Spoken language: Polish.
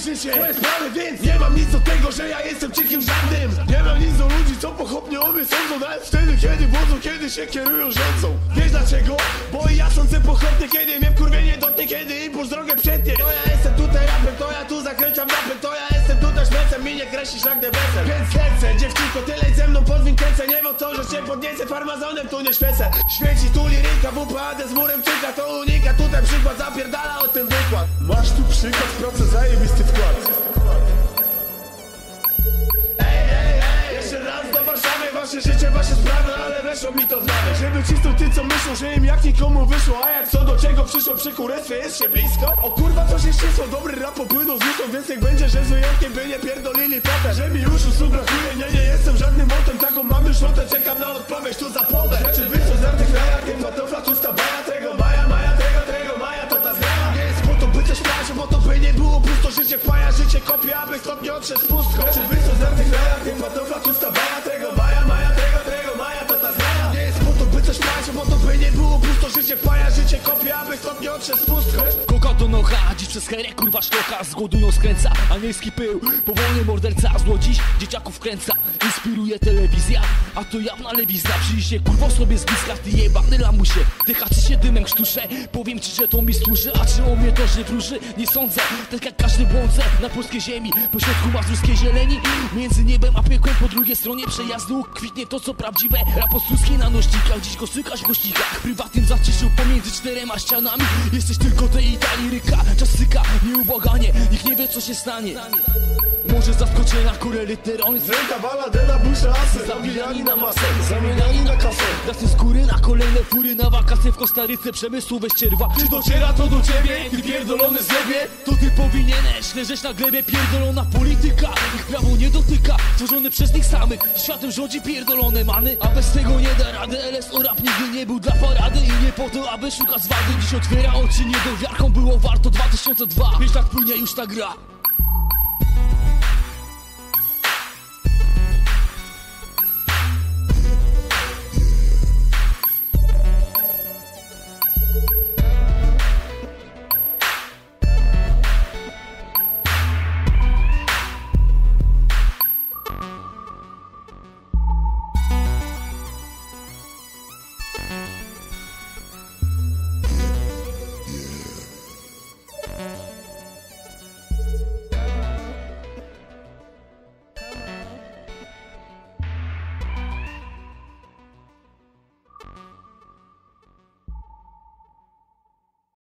życie, twoje sprawy, więc nie mam nic do tego, że ja jestem cikiem żadnym. Nie mam nic do ludzi, co pochopnie o mnie wtedy, kiedy wodzą, kiedy się kierują rządzą Wiesz dlaczego? Bo sądzę pochopnie, kiedy mnie wkurwienie dotknie Kiedy impuls drogę przetnie To ja jestem tutaj rapem, to ja tu zakręcam rapem To ja jestem tutaj szmecem i nie kreślisz jak debesem Więc lecę, dziewczynko, tyle ze mną podwin kręcę Nie wiem to, że cię podniecę farmazonem, tu nie świecę. Świeci tu liryka, WPAD z murem czyka To unika, tutaj przykład zapierdala o tym wykład. Masz tu przykład, w pracy zajebisty wkład weszło mi to nawyk Żeby cisnąć ty, co myślą, że im jak nikomu wyszło. A jak co do czego przyszło przy jest się blisko. O kurwa, co się ścisło, dobry rap popłynął z uszą Więc niech będzie, że z wyjątkiem by nie pierdolili potem Że mi już usług brakuje, nie, nie jestem żadnym motem Taką mam już notę, czekam na odpowiedź, tu za połowę. Czy wy co z tych krajach, nie pantofla, tu stabaja Tego maja, maja, tego, tego maja, to ta zmiana Nie jest po to, by coś plać, bo to by nie było pusto. Życie paja, życie kopia, aby stąd nie odszedł z pustką. Czy wy co z tych krajach, nie pantofla, tu stabaja Tego maja, Życie paja, życie kopia, aby stąd nie odszedł z pustką Koka do nocha, dziś przez herę kurwa szloka Z głodu ją skręca, anielski pył Powolny morderca, zło dziś dzieciaków kręca. Inspiruje telewizja, a to jawna lewizna. Przyjrzyj się kurwo sobie z bliska, ty jebany lamusie. Dychaczy się dymem krztusze, powiem ci, że to mi służy A czy o mnie to, że wróży? Nie sądzę, tak jak każdy błądzę Na polskiej ziemi, pośrodku mazurskiej zieleni Między niebem a piekłem, po drugiej stronie przejazdu Kwitnie to co prawdziwe, rap ostruski na nośnikach. Dziś go słychać w głośnikach, prywatnym zaciszył pomiędzy czterema ścianami Jesteś tylko tej Italii ryka, czas syka, nieubłaganie Nikt nie wie co się stanie. Może zaskoczenia kurę literą Ręka baladena, busza asy. Zabijani na masę, zamieniani na kasę. Dasy skóry na kolejne fury na wakacje w Kostaryce Przemysłu bez cierwa. Czy dociera to do ciebie? Ty pierdolony zjebie? To ty powinieneś leżeć na glebie Pierdolona polityka. Ich prawo nie dotyka Tworzony przez nich samych. Światem rządzi pierdolone many A bez tego nie da rady. LSO rap nigdy nie był dla parady I nie po to, aby szukać wady Dziś otwiera oczy niedowiarką Było warto 2002 Wiesz tak płynie już ta gra